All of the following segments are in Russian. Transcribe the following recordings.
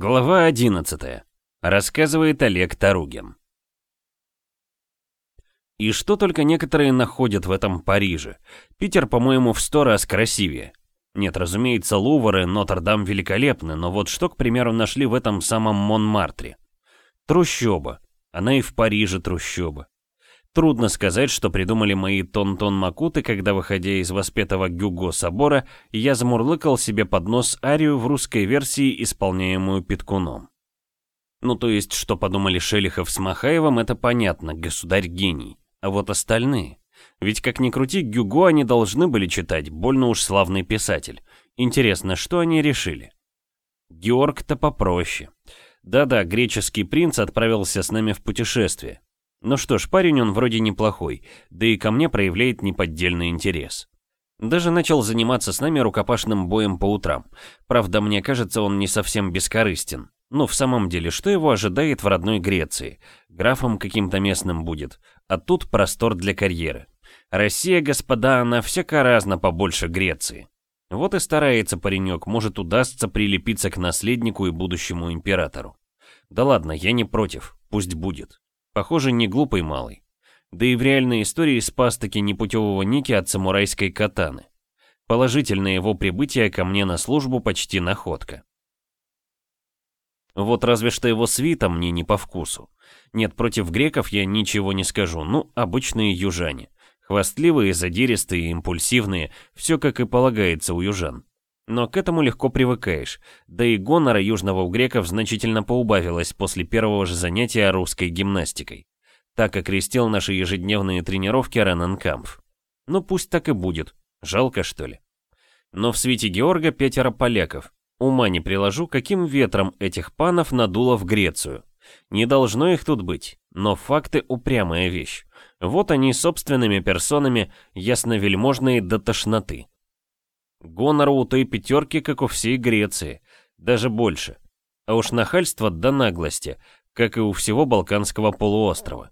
Глава 11. Рассказывает Олег Таругин. И что только некоторые находят в этом Париже. Питер, по-моему, в сто раз красивее. Нет, разумеется, Лувр и Нотр-Дам великолепны, но вот что, к примеру, нашли в этом самом Монмартре? Трущоба. Она и в Париже трущоба. Трудно сказать, что придумали мои тон-тон-макуты, когда, выходя из воспетого Гюго собора, я замурлыкал себе под нос арию в русской версии, исполняемую Питкуном. Ну, то есть, что подумали Шелихов с Махаевым, это понятно, государь-гений. А вот остальные... Ведь, как ни крути, Гюго они должны были читать, больно уж славный писатель. Интересно, что они решили? Георг-то попроще. Да-да, греческий принц отправился с нами в путешествие. Ну что ж, парень он вроде неплохой, да и ко мне проявляет неподдельный интерес. Даже начал заниматься с нами рукопашным боем по утрам. Правда, мне кажется, он не совсем бескорыстен. Ну, в самом деле, что его ожидает в родной Греции? Графом каким-то местным будет. А тут простор для карьеры. Россия, господа, она всяко разно побольше Греции. Вот и старается паренек, может удастся прилепиться к наследнику и будущему императору. Да ладно, я не против, пусть будет. Похоже, не глупый малый. Да и в реальной истории спас таки непутевого Ники от самурайской катаны. Положительное его прибытие ко мне на службу почти находка. Вот разве что его свита мне не по вкусу. Нет, против греков я ничего не скажу, ну, обычные южане. Хвастливые, задиристые, импульсивные, все как и полагается у южан. Но к этому легко привыкаешь, да и гонора южного у греков значительно поубавилось после первого же занятия русской гимнастикой. Так окрестил наши ежедневные тренировки Рененкампф. Ну пусть так и будет, жалко что ли. Но в свете Георга пятеро поляков. Ума не приложу, каким ветром этих панов надуло в Грецию. Не должно их тут быть, но факты упрямая вещь. Вот они собственными персонами, ясновельможные до тошноты. Гонора у той пятерки, как у всей Греции, даже больше. А уж нахальство до наглости, как и у всего Балканского полуострова.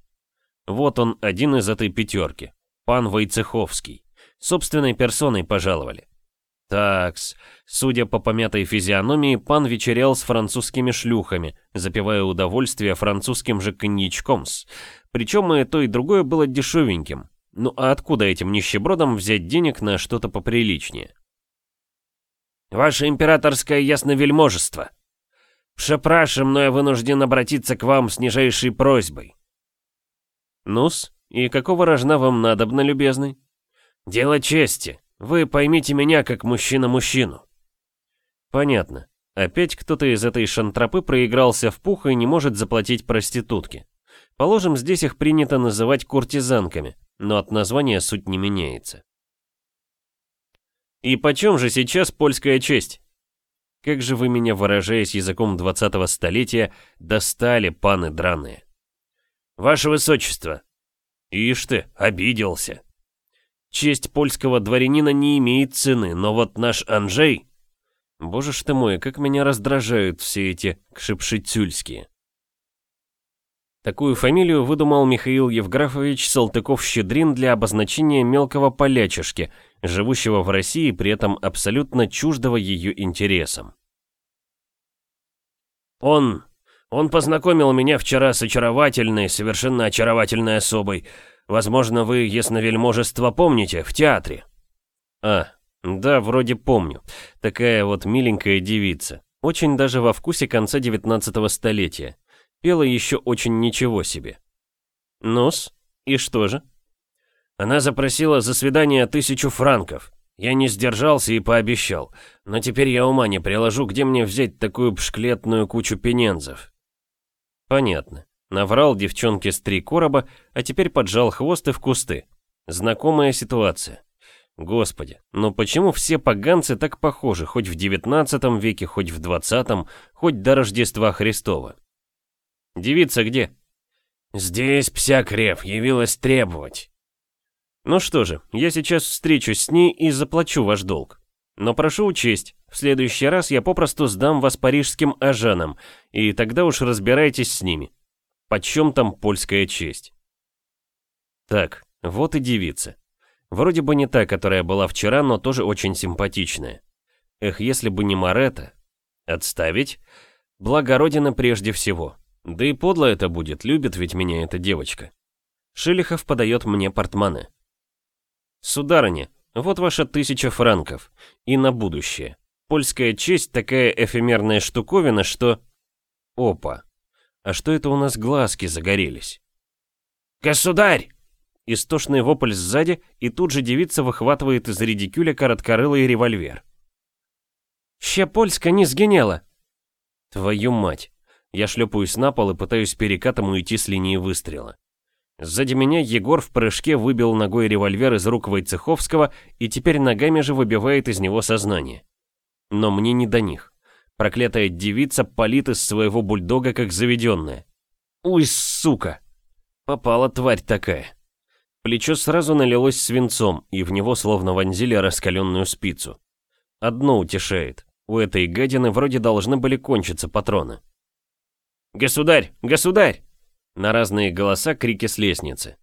Вот он, один из этой пятерки, пан Войцеховский. Собственной персоной пожаловали. Такс, судя по помятой физиономии, пан вечерял с французскими шлюхами, запивая удовольствие французским же коньячком-с. Причем и то, и другое было дешевеньким. Ну а откуда этим нищебродам взять денег на что-то поприличнее? «Ваше императорское ясновельможество! Пшепрашем, но я вынужден обратиться к вам с нижайшей просьбой». «Ну-с, и какого рожна вам надобно, любезный?» «Дело чести. Вы поймите меня как мужчина мужчину. Понятно. Опять кто-то из этой шантропы проигрался в пух и не может заплатить проститутке. Положим, здесь их принято называть куртизанками, но от названия суть не меняется. И почем же сейчас польская честь? Как же вы меня, выражаясь языком 20-го столетия, достали, паны драные. Ваше Высочество. Ишь ты, обиделся. Честь польского дворянина не имеет цены, но вот наш Анжей... Боже ж ты мой, как меня раздражают все эти кшипшицюльские. Такую фамилию выдумал Михаил Евграфович Салтыков-Щедрин для обозначения мелкого полячишки, живущего в России, при этом абсолютно чуждого ее интересам. «Он... он познакомил меня вчера с очаровательной, совершенно очаровательной особой. Возможно, вы ясновельможество помните, в театре?» «А, да, вроде помню. Такая вот миленькая девица. Очень даже во вкусе конца 19 столетия. Пела еще очень ничего себе». «Ну-с, и что же?» Она запросила за свидание тысячу франков. Я не сдержался и пообещал. Но теперь я ума не приложу, где мне взять такую пшклетную кучу пенензов. Понятно. Наврал девчонке с три короба, а теперь поджал хвост и в кусты. Знакомая ситуация. Господи, но почему все поганцы так похожи, хоть в девятнадцатом веке, хоть в двадцатом, хоть до Рождества Христова? Девица где? Здесь псякрев явилась требовать. Ну что же, я сейчас встречусь с ней и заплачу ваш долг. Но прошу учесть, в следующий раз я попросту сдам вас парижским ажанам, и тогда уж разбирайтесь с ними. Почем там польская честь? Так, вот и девица. Вроде бы не та, которая была вчера, но тоже очень симпатичная. Эх, если бы не Марета. Отставить? Благо Родина прежде всего. Да и подло это будет, любит ведь меня эта девочка. Шелихов подает мне портмоне. Сударыня, вот ваша тысяча франков. И на будущее. Польская честь такая эфемерная штуковина, что... Опа. А что это у нас глазки загорелись? «Государь!» Истошный вопль сзади, и тут же девица выхватывает из редикюля короткорылый револьвер. «Ща Польска не сгинела!» Твою мать! Я шлепаюсь на пол и пытаюсь перекатом уйти с линии выстрела. Сзади меня Егор в прыжке выбил ногой револьвер из рук Войцеховского и теперь ногами же выбивает из него сознание. Но мне не до них. Проклятая девица палит из своего бульдога как заведенная. Уй, сука! Попала тварь такая. Плечо сразу налилось свинцом, и в него словно вонзили раскаленную спицу. Одно утешает. У этой гадины вроде должны были кончиться патроны. «Государь! Государь!» На разные голоса крики с лестницы.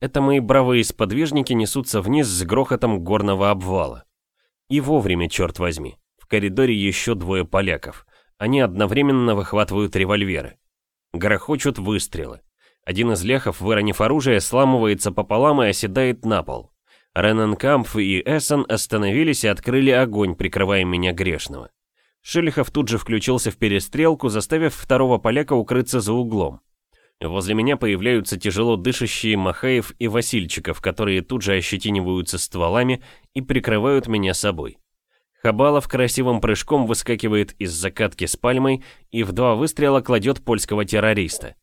Это мои бравые сподвижники несутся вниз с грохотом горного обвала. И вовремя, черт возьми. В коридоре еще двое поляков. Они одновременно выхватывают револьверы. Грохочут выстрелы. Один из лехов, выронив оружие, сламывается пополам и оседает на пол. Рененкампф и Эссен остановились и открыли огонь, прикрывая меня грешного. Шелихов тут же включился в перестрелку, заставив второго поляка укрыться за углом. Возле меня появляются тяжело дышащие Махаев и Васильчиков, которые тут же ощетиниваются стволами и прикрывают меня собой. Хабалов красивым прыжком выскакивает из закатки с пальмой и в два выстрела кладет польского террориста.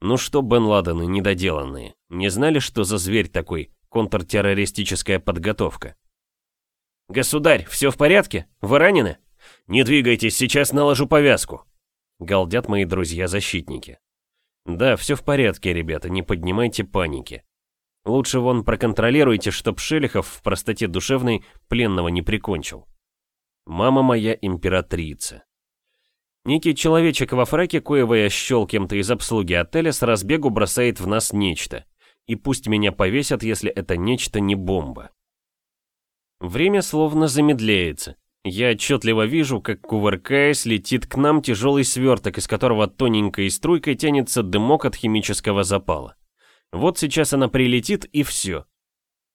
Ну что, Бен Ладены недоделанные, не знали, что за зверь такой, контртеррористическая подготовка? «Государь, все в порядке? Вы ранены? Не двигайтесь, сейчас наложу повязку!» Галдят мои друзья-защитники. Да, все в порядке, ребята, не поднимайте паники. Лучше вон проконтролируйте, чтоб Шелихов в простоте душевной пленного не прикончил. Мама моя императрица. Некий человечек во фраке, коего я щел кем-то из обслуги отеля, с разбегу бросает в нас нечто. И пусть меня повесят, если это нечто не бомба. Время словно замедляется. Я отчетливо вижу, как, кувыркаясь, летит к нам тяжелый сверток, из которого тоненькой струйкой тянется дымок от химического запала. Вот сейчас она прилетит, и все.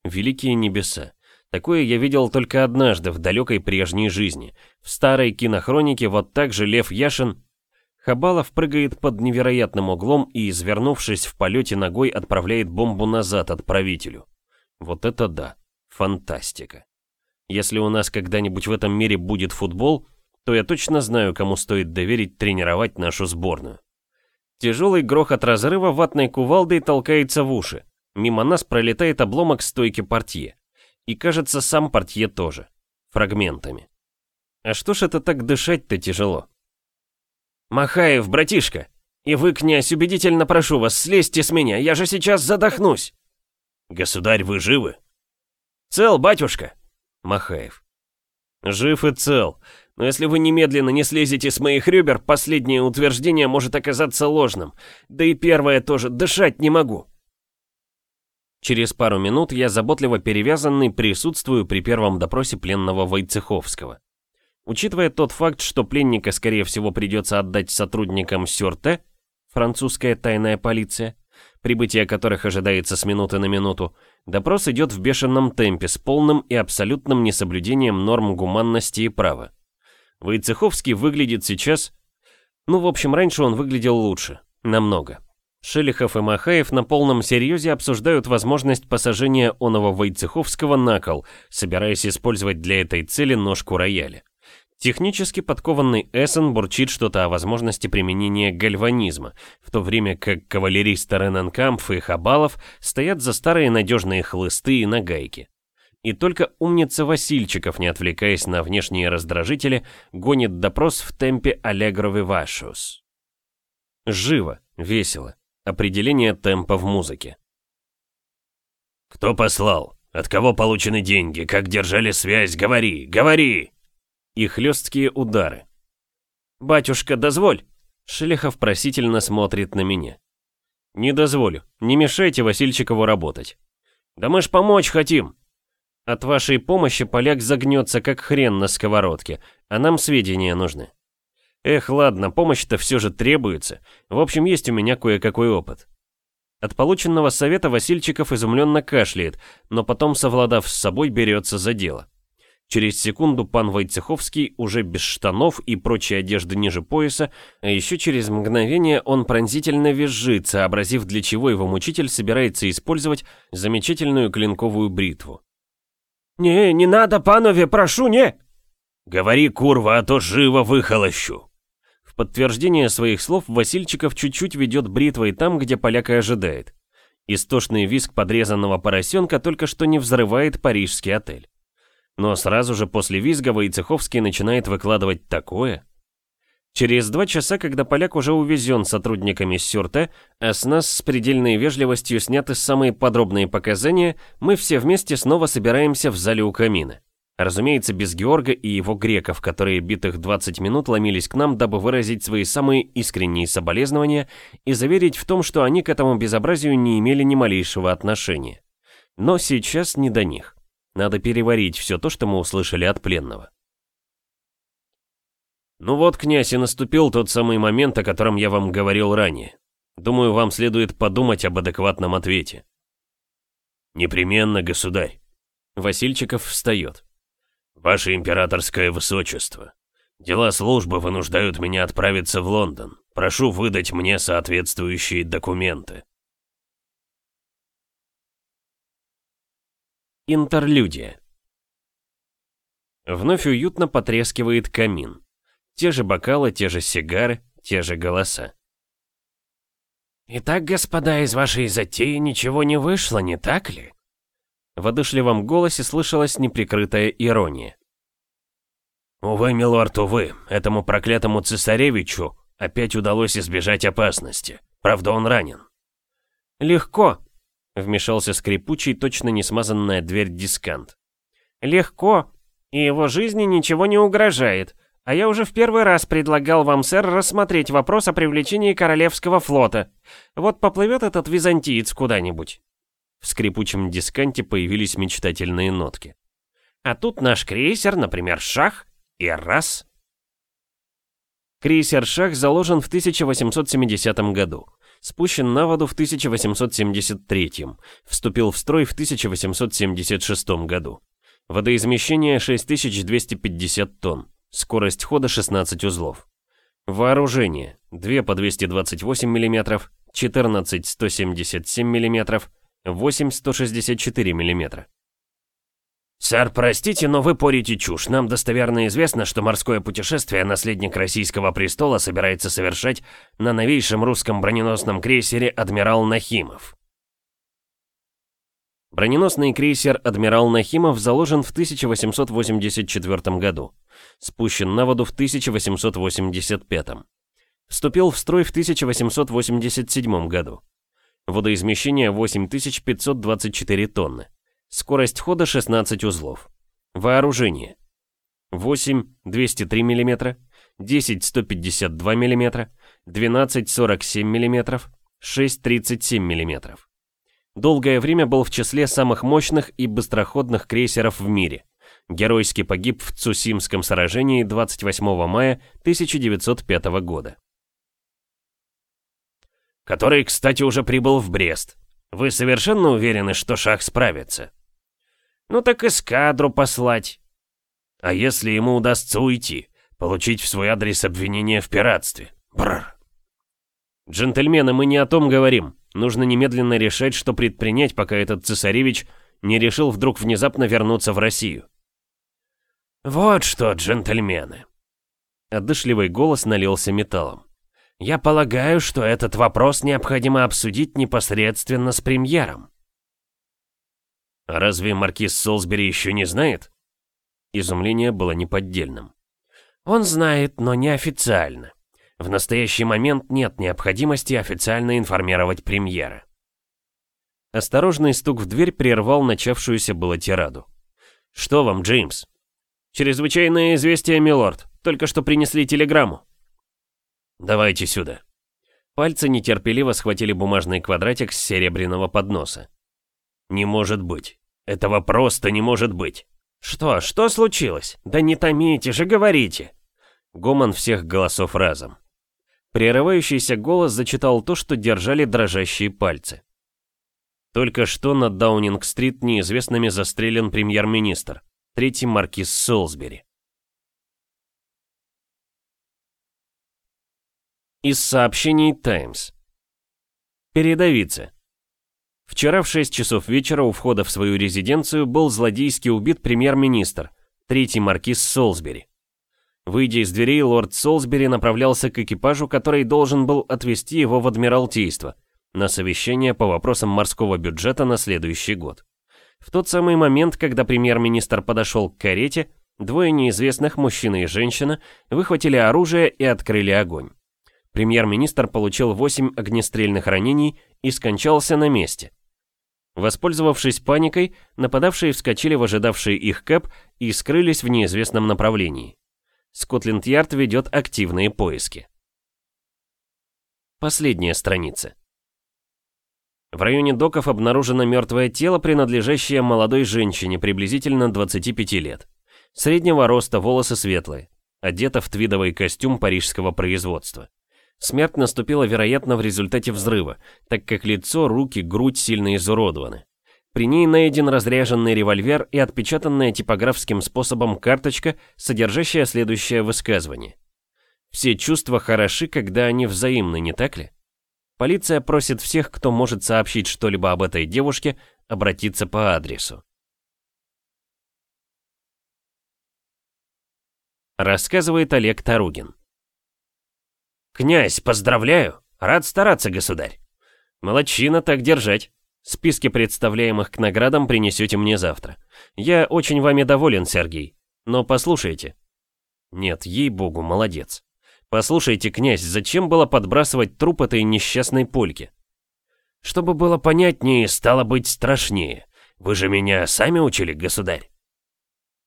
Великие небеса. Такое я видел только однажды в далекой прежней жизни. В старой кинохронике вот так же Лев Яшин... Хабалов прыгает под невероятным углом и, извернувшись в полете ногой, отправляет бомбу назад отправителю. Вот это да, фантастика. Если у нас когда-нибудь в этом мире будет футбол, то я точно знаю, кому стоит доверить тренировать нашу сборную. Тяжелый грохот разрыва ватной кувалдой толкается в уши. Мимо нас пролетает обломок стойки портье. И кажется, сам портье тоже. Фрагментами. А что ж это так дышать-то тяжело? «Махаев, братишка! И вы, князь, убедительно прошу вас, слезьте с меня, я же сейчас задохнусь!» «Государь, вы живы?» «Цел, батюшка!» Махаев. Жив и цел. Но если вы немедленно не слезете с моих ребер, последнее утверждение может оказаться ложным. Да и первое тоже, дышать не могу. Через пару минут я заботливо перевязанный присутствую при первом допросе пленного Войцеховского. Учитывая тот факт, что пленника, скорее всего, придется отдать сотрудникам Сюрте, французская тайная полиция, прибытие которых ожидается с минуты на минуту, допрос идет в бешеном темпе с полным и абсолютным несоблюдением норм гуманности и права. Войцеховский выглядит сейчас... Ну, в общем, раньше он выглядел лучше. Намного. Шелихов и Махаев на полном серьезе обсуждают возможность посажения оного Войцеховского на кол, собираясь использовать для этой цели ножку рояля. Технически подкованный Эссен бурчит что-то о возможности применения гальванизма, в то время как кавалеристы Рененкампф и Хабалов стоят за старые надежные хлысты и нагайки. И только умница Васильчиков, не отвлекаясь на внешние раздражители, гонит допрос в темпе Аллегро Вивашиус. Живо, весело. Определение темпа в музыке. «Кто послал? От кого получены деньги? Как держали связь? Говори, говори!» И хлесткие удары. «Батюшка, дозволь!» Шелехов просительно смотрит на меня. «Не дозволю. Не мешайте Васильчикову работать». «Да мы ж помочь хотим!» «От вашей помощи поляк загнется, как хрен на сковородке, а нам сведения нужны». Эх, ладно, помощь-то все же требуется. В общем, есть у меня кое-какой опыт. От полученного совета Васильчиков изумленно кашляет, но потом, совладав с собой, берется за дело. Через секунду пан Войцеховский уже без штанов и прочей одежды ниже пояса, а еще через мгновение он пронзительно визжит, сообразив, для чего его мучитель собирается использовать замечательную клинковую бритву. «Не, не надо, панове, прошу, не!» «Говори, курва, а то живо выхолощу!» В подтверждение своих слов Васильчиков чуть-чуть ведет бритвой там, где поляка ожидает. Истошный визг подрезанного поросенка только что не взрывает парижский отель. Но сразу же после визга Войцеховский начинает выкладывать такое. Через два часа, когда поляк уже увезен сотрудниками Сюрте, а с нас с предельной вежливостью сняты самые подробные показания, мы все вместе снова собираемся в зале у камина. Разумеется, без Георга и его греков, которые битых 20 минут ломились к нам, дабы выразить свои самые искренние соболезнования и заверить в том, что они к этому безобразию не имели ни малейшего отношения. Но сейчас не до них. Надо переварить все то, что мы услышали от пленного. Ну вот, князь, и наступил тот самый момент, о котором я вам говорил ранее. Думаю, вам следует подумать об адекватном ответе. Непременно, государь. Васильчиков встает. Ваше императорское высочество, дела службы вынуждают меня отправиться в Лондон. Прошу выдать мне соответствующие документы. Интерлюдия. Вновь уютно потрескивает камин. Те же бокалы, те же сигары, те же голоса. «Итак, господа, из вашей затеи ничего не вышло, не так ли?» В одышливом голосе слышалась неприкрытая ирония. «Увы, милорд, увы, этому проклятому цесаревичу опять удалось избежать опасности. Правда, он ранен». «Легко», Вмешался скрипучий, точно не смазанная дверь дискант. «Легко, и его жизни ничего не угрожает. А я уже в первый раз предлагал вам, сэр, рассмотреть вопрос о привлечении Королевского флота. Вот поплывет этот византиец куда-нибудь». В скрипучем дисканте появились мечтательные нотки. «А тут наш крейсер, например, Шах, и раз...» Крейсер «Шах» заложен в 1870 году спущен на воду в 1873, вступил в строй в 1876 году. Водоизмещение 6250 тонн, скорость хода 16 узлов. Вооружение 2 по 228 мм, 14 177 мм, 8 164 мм. «Сэр, простите, но вы порите чушь. Нам достоверно известно, что морское путешествие наследник российского престола собирается совершать на новейшем русском броненосном крейсере «Адмирал Нахимов». Броненосный крейсер «Адмирал Нахимов» заложен в 1884 году. Спущен на воду в 1885. Вступил в строй в 1887 году. Водоизмещение 8524 тонны. Скорость хода 16 узлов. Вооружение. 8 203 мм, 10 152 мм, 12 47 мм, 6 37 мм. Долгое время был в числе самых мощных и быстроходных крейсеров в мире. Геройски погиб в Цусимском сражении 28 мая 1905 года. Который, кстати, уже прибыл в Брест. Вы совершенно уверены, что Шах справится? Ну так эскадру послать. А если ему удастся уйти, получить в свой адрес обвинение в пиратстве? Бррр. Джентльмены, мы не о том говорим. Нужно немедленно решать, что предпринять, пока этот цесаревич не решил вдруг внезапно вернуться в Россию. Вот что, джентльмены. Одышливый голос налился металлом. Я полагаю, что этот вопрос необходимо обсудить непосредственно с премьером. Разве маркиз Солсбери еще не знает? Изумление было неподдельным. Он знает, но неофициально. В настоящий момент нет необходимости официально информировать премьера. Осторожный стук в дверь прервал начавшуюся было тираду. «Что вам, Джеймс?» «Чрезвычайное известие, милорд. Только что принесли телеграмму». «Давайте сюда». Пальцы нетерпеливо схватили бумажный квадратик с серебряного подноса. Не может быть. Этого просто не может быть. Что, что случилось? Да не томите же, говорите. Гомон всех голосов разом. Прерывающийся голос зачитал то, что держали дрожащие пальцы. Только что на Даунинг-стрит неизвестными застрелен премьер-министр, третий маркиз Солсбери. Из сообщений «Таймс». Передовица. Вчера в 6 часов вечера у входа в свою резиденцию был злодейски убит премьер-министр, третий маркиз Солсбери. Выйдя из дверей, лорд Солсбери направлялся к экипажу, который должен был отвезти его в Адмиралтейство, на совещание по вопросам морского бюджета на следующий год. В тот самый момент, когда премьер-министр подошел к карете, двое неизвестных, мужчина и женщина, выхватили оружие и открыли огонь. Премьер-министр получил 8 огнестрельных ранений и скончался на месте. Воспользовавшись паникой, нападавшие вскочили в ожидавший их кэп и скрылись в неизвестном направлении. Скотленд-Ярд ведет активные поиски. Последняя страница. В районе доков обнаружено мертвое тело, принадлежащее молодой женщине, приблизительно 25 лет. Среднего роста, волосы светлые. Одета в твидовый костюм парижского производства. Смерть наступила, вероятно, в результате взрыва, так как лицо, руки, грудь сильно изуродованы. При ней найден разряженный револьвер и отпечатанная типографским способом карточка, содержащая следующее высказывание. Все чувства хороши, когда они взаимны, не так ли? Полиция просит всех, кто может сообщить что-либо об этой девушке, обратиться по адресу. Рассказывает Олег Таругин. «Князь, поздравляю! Рад стараться, государь!» «Молодчина так держать!» Списки представляемых к наградам принесете мне завтра. Я очень вами доволен, Сергей. Но послушайте. Нет, ей-богу, молодец. Послушайте, князь, зачем было подбрасывать труп этой несчастной польки? Чтобы было понятнее, стало быть страшнее. Вы же меня сами учили, государь.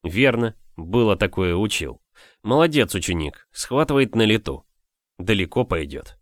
Верно, было такое учил. Молодец, ученик, схватывает на лету. Далеко пойдет.